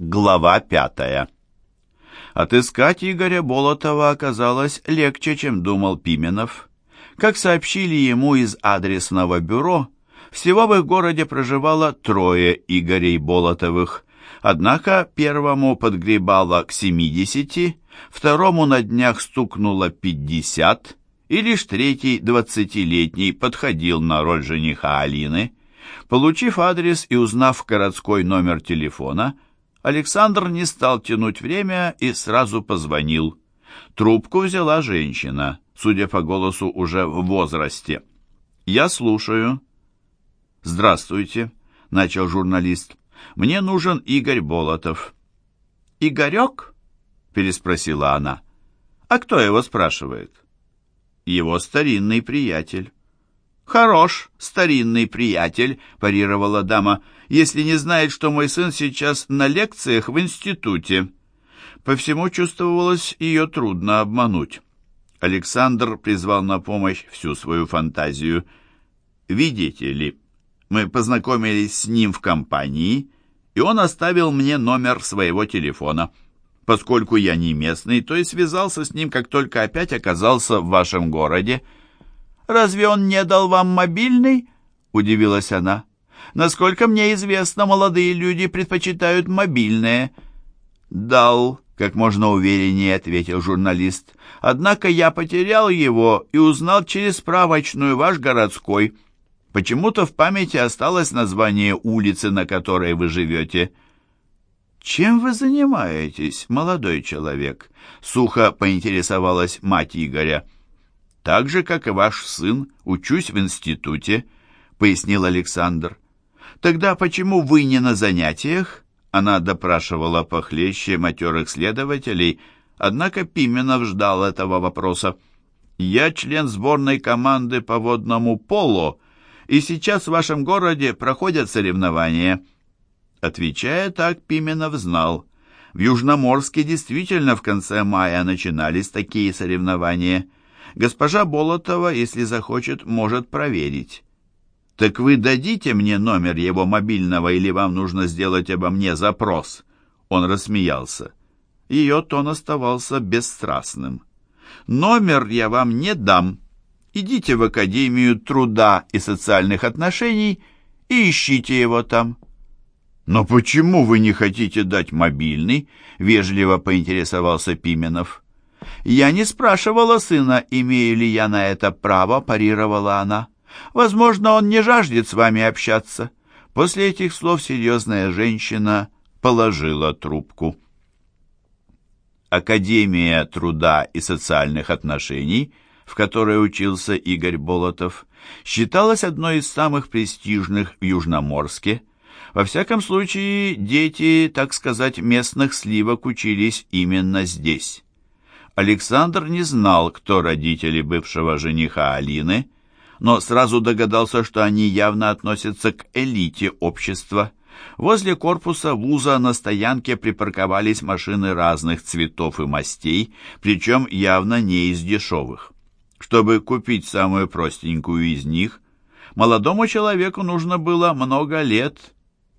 Глава пятая. Отыскать Игоря Болотова оказалось легче, чем думал Пименов. Как сообщили ему из адресного бюро, всего в их городе проживало трое Игорей Болотовых. Однако первому подгребало к 70, второму на днях стукнуло 50, и лишь третий, двадцатилетний, подходил на роль жениха Алины. Получив адрес и узнав городской номер телефона, Александр не стал тянуть время и сразу позвонил. Трубку взяла женщина, судя по голосу, уже в возрасте. «Я слушаю». «Здравствуйте», — начал журналист. «Мне нужен Игорь Болотов». «Игорек?» — переспросила она. «А кто его спрашивает?» «Его старинный приятель». «Хорош, старинный приятель», — парировала дама, «если не знает, что мой сын сейчас на лекциях в институте». По всему чувствовалось, ее трудно обмануть. Александр призвал на помощь всю свою фантазию. «Видите ли, мы познакомились с ним в компании, и он оставил мне номер своего телефона. Поскольку я не местный, то и связался с ним, как только опять оказался в вашем городе». Разве он не дал вам мобильный?» — удивилась она. «Насколько мне известно, молодые люди предпочитают мобильные». «Дал», — как можно увереннее ответил журналист. «Однако я потерял его и узнал через справочную ваш городской. Почему-то в памяти осталось название улицы, на которой вы живете». «Чем вы занимаетесь, молодой человек?» — сухо поинтересовалась мать Игоря. «Так же, как и ваш сын, учусь в институте», — пояснил Александр. «Тогда почему вы не на занятиях?» Она допрашивала похлеще матерых следователей, однако Пименов ждал этого вопроса. «Я член сборной команды по водному поло, и сейчас в вашем городе проходят соревнования». Отвечая так, Пименов знал. В Южноморске действительно в конце мая начинались такие соревнования – Госпожа Болотова, если захочет, может проверить. «Так вы дадите мне номер его мобильного или вам нужно сделать обо мне запрос?» Он рассмеялся. Ее тон оставался бесстрастным. «Номер я вам не дам. Идите в Академию труда и социальных отношений и ищите его там». «Но почему вы не хотите дать мобильный?» — вежливо поинтересовался Пименов. «Я не спрашивала сына, имею ли я на это право», — парировала она. «Возможно, он не жаждет с вами общаться». После этих слов серьезная женщина положила трубку. Академия труда и социальных отношений, в которой учился Игорь Болотов, считалась одной из самых престижных в Южноморске. Во всяком случае, дети, так сказать, местных сливок учились именно здесь. Александр не знал, кто родители бывшего жениха Алины, но сразу догадался, что они явно относятся к элите общества. Возле корпуса вуза на стоянке припарковались машины разных цветов и мастей, причем явно не из дешевых. Чтобы купить самую простенькую из них, молодому человеку нужно было много лет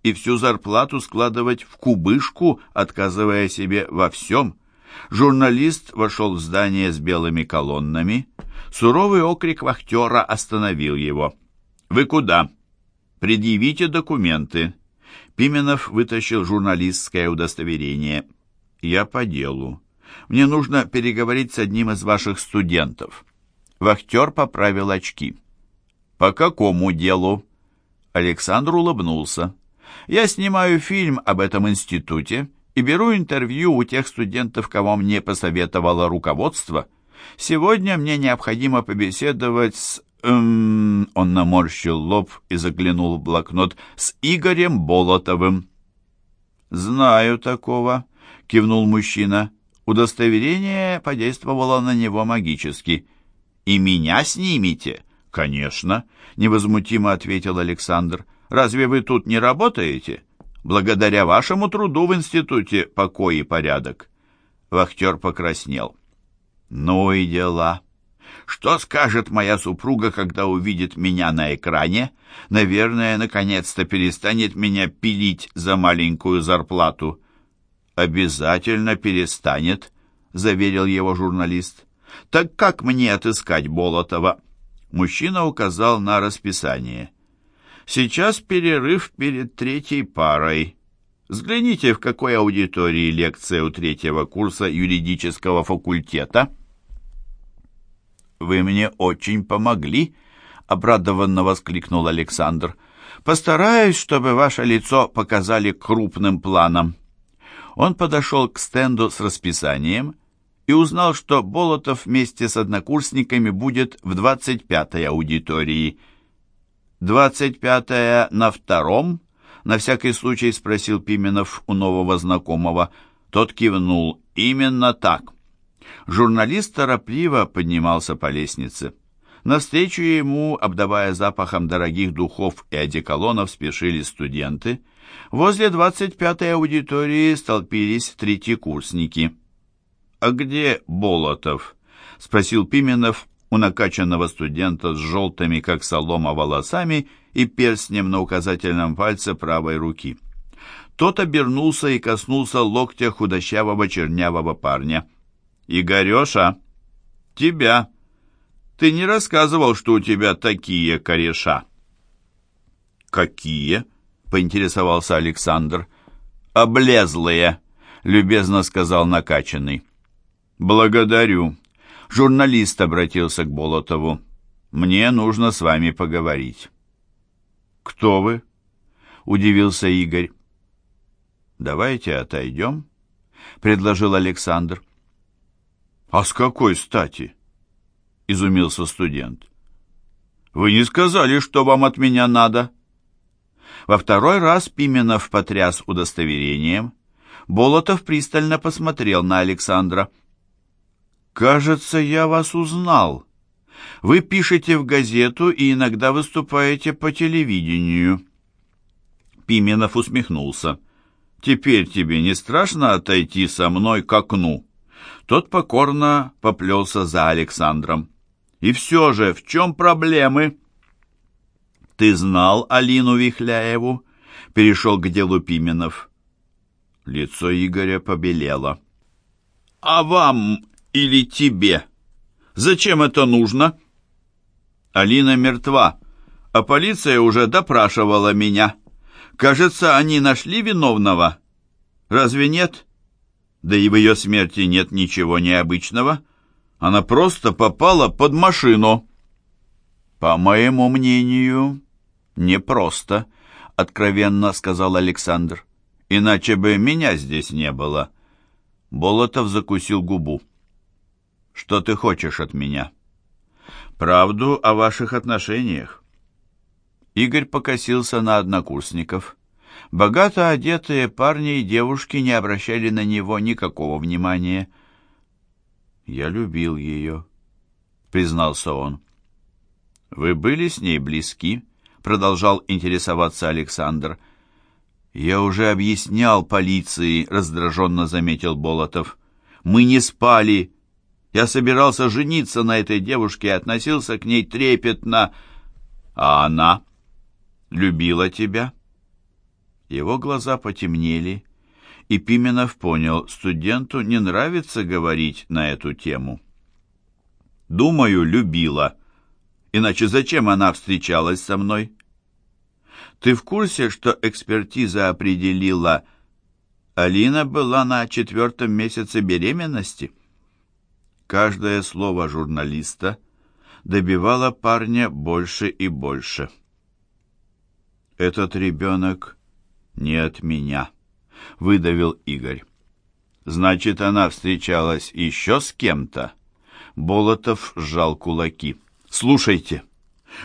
и всю зарплату складывать в кубышку, отказывая себе во всем – Журналист вошел в здание с белыми колоннами. Суровый окрик вахтера остановил его. «Вы куда?» «Предъявите документы». Пименов вытащил журналистское удостоверение. «Я по делу. Мне нужно переговорить с одним из ваших студентов». Вахтер поправил очки. «По какому делу?» Александр улыбнулся. «Я снимаю фильм об этом институте и беру интервью у тех студентов, кого мне посоветовало руководство. Сегодня мне необходимо побеседовать с... Эм, он наморщил лоб и заглянул в блокнот. С Игорем Болотовым. «Знаю такого», — кивнул мужчина. Удостоверение подействовало на него магически. «И меня снимите?» «Конечно», — невозмутимо ответил Александр. «Разве вы тут не работаете?» Благодаря вашему труду в институте покой и порядок». Вахтер покраснел. «Ну и дела. Что скажет моя супруга, когда увидит меня на экране? Наверное, наконец-то перестанет меня пилить за маленькую зарплату». «Обязательно перестанет», — заверил его журналист. «Так как мне отыскать Болотова?» Мужчина указал на расписание. «Сейчас перерыв перед третьей парой. Взгляните, в какой аудитории лекция у третьего курса юридического факультета». «Вы мне очень помогли», — обрадованно воскликнул Александр. «Постараюсь, чтобы ваше лицо показали крупным планом». Он подошел к стенду с расписанием и узнал, что Болотов вместе с однокурсниками будет в 25-й аудитории. «25-я на втором?» — на всякий случай спросил Пименов у нового знакомого. Тот кивнул. «Именно так». Журналист торопливо поднимался по лестнице. Навстречу ему, обдавая запахом дорогих духов и одеколонов, спешили студенты. Возле 25-й аудитории столпились третьекурсники. «А где Болотов?» — спросил Пименов у накачанного студента с желтыми, как солома, волосами и перстнем на указательном пальце правой руки. Тот обернулся и коснулся локтя худощавого чернявого парня. «Игореша, тебя!» Ты не рассказывал, что у тебя такие кореша?» «Какие?» — поинтересовался Александр. «Облезлые», — любезно сказал накачанный. «Благодарю». Журналист обратился к Болотову. «Мне нужно с вами поговорить». «Кто вы?» — удивился Игорь. «Давайте отойдем», — предложил Александр. «А с какой стати?» — изумился студент. «Вы не сказали, что вам от меня надо?» Во второй раз Пименов потряс удостоверением. Болотов пристально посмотрел на Александра. «Кажется, я вас узнал. Вы пишете в газету и иногда выступаете по телевидению». Пименов усмехнулся. «Теперь тебе не страшно отойти со мной к окну?» Тот покорно поплелся за Александром. И все же, в чем проблемы? Ты знал Алину Вихляеву? Перешел к делу Пименов. Лицо Игоря побелело. А вам или тебе? Зачем это нужно? Алина мертва, а полиция уже допрашивала меня. Кажется, они нашли виновного. Разве нет? Да и в ее смерти нет ничего необычного. — она просто попала под машину. По моему мнению, не просто, откровенно сказал Александр. Иначе бы меня здесь не было. Болотов закусил губу. Что ты хочешь от меня? Правду о ваших отношениях. Игорь покосился на однокурсников. Богато одетые парни и девушки не обращали на него никакого внимания. «Я любил ее», — признался он. «Вы были с ней близки?» — продолжал интересоваться Александр. «Я уже объяснял полиции», — раздраженно заметил Болотов. «Мы не спали. Я собирался жениться на этой девушке и относился к ней трепетно. А она любила тебя?» Его глаза потемнели, и Пименов понял, студенту не нравится говорить на эту тему. «Думаю, любила. Иначе зачем она встречалась со мной?» «Ты в курсе, что экспертиза определила, Алина была на четвертом месяце беременности?» Каждое слово журналиста добивало парня больше и больше. «Этот ребенок не от меня». — выдавил Игорь. «Значит, она встречалась еще с кем-то?» Болотов сжал кулаки. «Слушайте,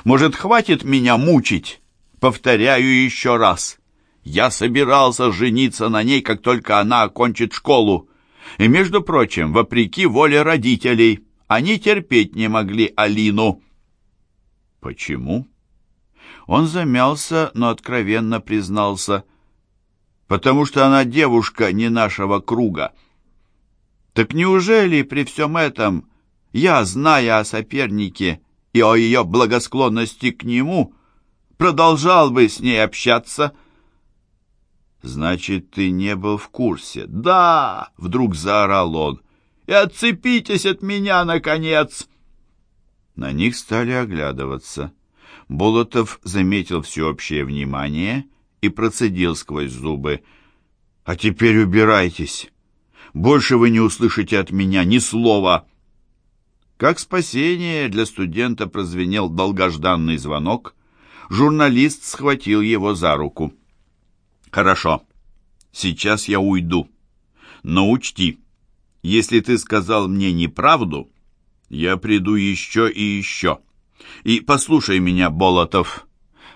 может, хватит меня мучить? Повторяю еще раз. Я собирался жениться на ней, как только она окончит школу. И, между прочим, вопреки воле родителей, они терпеть не могли Алину». «Почему?» Он замялся, но откровенно признался – потому что она девушка не нашего круга. Так неужели при всем этом я, зная о сопернике и о ее благосклонности к нему, продолжал бы с ней общаться? «Значит, ты не был в курсе?» «Да!» — вдруг заорал он. «И отцепитесь от меня, наконец!» На них стали оглядываться. Болотов заметил всеобщее внимание и процедил сквозь зубы. «А теперь убирайтесь! Больше вы не услышите от меня ни слова!» Как спасение для студента прозвенел долгожданный звонок. Журналист схватил его за руку. «Хорошо, сейчас я уйду. Но учти, если ты сказал мне неправду, я приду еще и еще. И послушай меня, Болотов,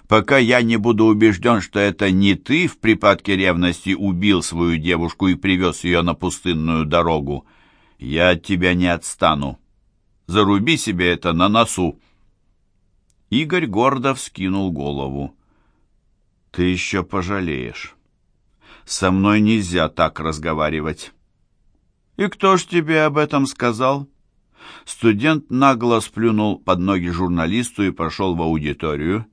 пока я не буду убежден, что это не ты в припадке ревности убил свою девушку и привез ее на пустынную дорогу, я от тебя не отстану». Заруби себе это на носу. Игорь гордо вскинул голову. Ты еще пожалеешь. Со мной нельзя так разговаривать. И кто ж тебе об этом сказал? Студент нагло сплюнул под ноги журналисту и прошел в аудиторию.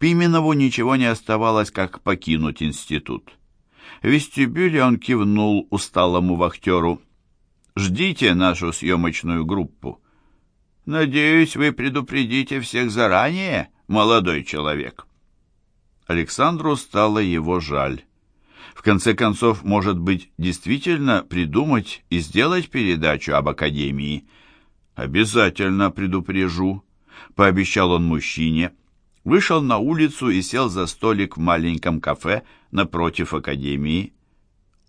Пименову ничего не оставалось, как покинуть институт. В вестибюле он кивнул усталому вахтеру. «Ждите нашу съемочную группу». Надеюсь, вы предупредите всех заранее, молодой человек. Александру стало его жаль. В конце концов, может быть, действительно придумать и сделать передачу об Академии. «Обязательно предупрежу», — пообещал он мужчине. Вышел на улицу и сел за столик в маленьком кафе напротив Академии.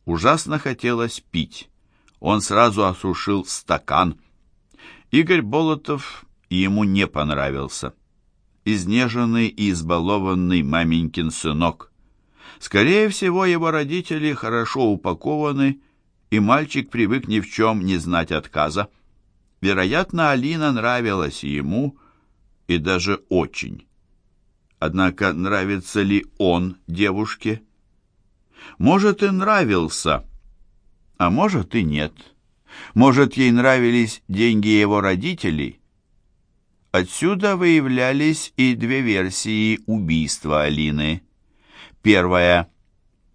Ужасно хотелось пить. Он сразу осушил стакан — Игорь Болотов ему не понравился. Изнеженный и избалованный маменькин сынок. Скорее всего, его родители хорошо упакованы, и мальчик привык ни в чем не знать отказа. Вероятно, Алина нравилась ему, и даже очень. Однако нравится ли он девушке? Может, и нравился, а может и нет. Может, ей нравились деньги его родителей? Отсюда выявлялись и две версии убийства Алины. Первая.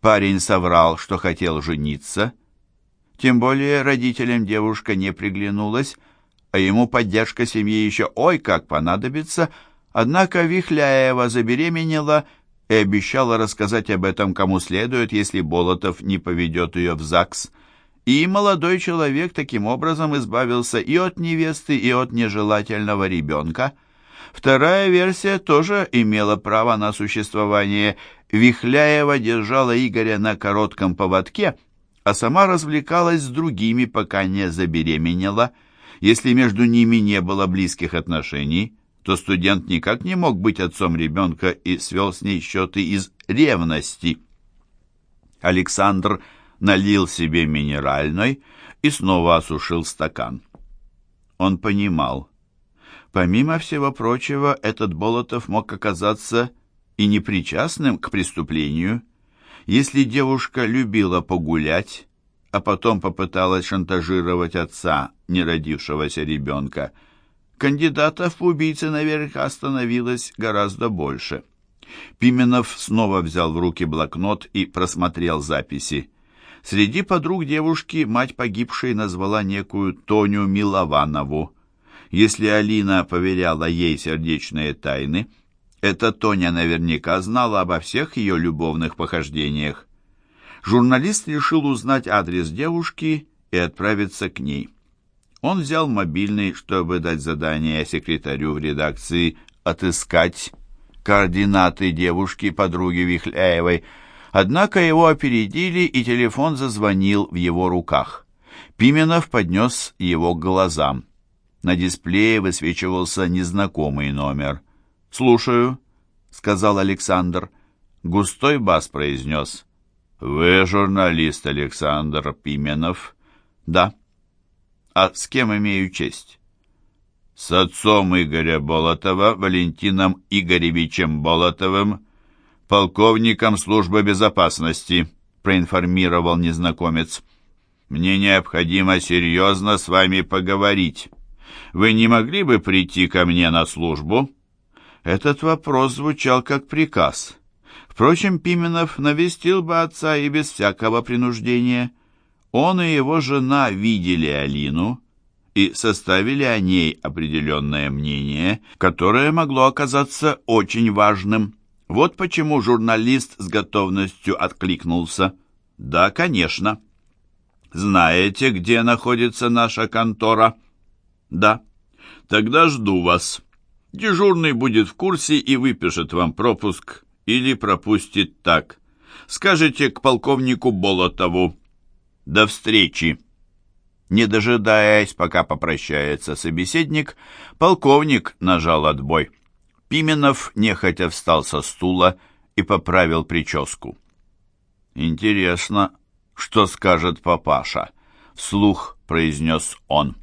Парень соврал, что хотел жениться. Тем более родителям девушка не приглянулась, а ему поддержка семьи еще ой как понадобится, однако Вихляева забеременела и обещала рассказать об этом кому следует, если Болотов не поведет ее в ЗАГС. И молодой человек таким образом избавился и от невесты, и от нежелательного ребенка. Вторая версия тоже имела право на существование. Вихляева держала Игоря на коротком поводке, а сама развлекалась с другими, пока не забеременела. Если между ними не было близких отношений, то студент никак не мог быть отцом ребенка и свел с ней счеты из ревности. Александр налил себе минеральной и снова осушил стакан. Он понимал. Помимо всего прочего, этот Болотов мог оказаться и непричастным к преступлению. Если девушка любила погулять, а потом попыталась шантажировать отца неродившегося ребенка, кандидатов в убийцы наверняка становилось гораздо больше. Пименов снова взял в руки блокнот и просмотрел записи. Среди подруг девушки мать погибшей назвала некую Тоню Милованову. Если Алина поверяла ей сердечные тайны, эта Тоня наверняка знала обо всех ее любовных похождениях. Журналист решил узнать адрес девушки и отправиться к ней. Он взял мобильный, чтобы дать задание секретарю в редакции отыскать координаты девушки, подруги Вихляевой, Однако его опередили, и телефон зазвонил в его руках. Пименов поднес его к глазам. На дисплее высвечивался незнакомый номер. «Слушаю», — сказал Александр. Густой бас произнес. «Вы журналист Александр Пименов?» «Да». «А с кем имею честь?» «С отцом Игоря Болотова, Валентином Игоревичем Болотовым, полковником службы безопасности», — проинформировал незнакомец. «Мне необходимо серьезно с вами поговорить. Вы не могли бы прийти ко мне на службу?» Этот вопрос звучал как приказ. Впрочем, Пименов навестил бы отца и без всякого принуждения. Он и его жена видели Алину и составили о ней определенное мнение, которое могло оказаться очень важным. Вот почему журналист с готовностью откликнулся. «Да, конечно». «Знаете, где находится наша контора?» «Да». «Тогда жду вас. Дежурный будет в курсе и выпишет вам пропуск или пропустит так. Скажите к полковнику Болотову. До встречи». Не дожидаясь, пока попрощается собеседник, полковник нажал отбой. Пименов нехотя встал со стула и поправил прическу. «Интересно, что скажет папаша?» — вслух произнес он.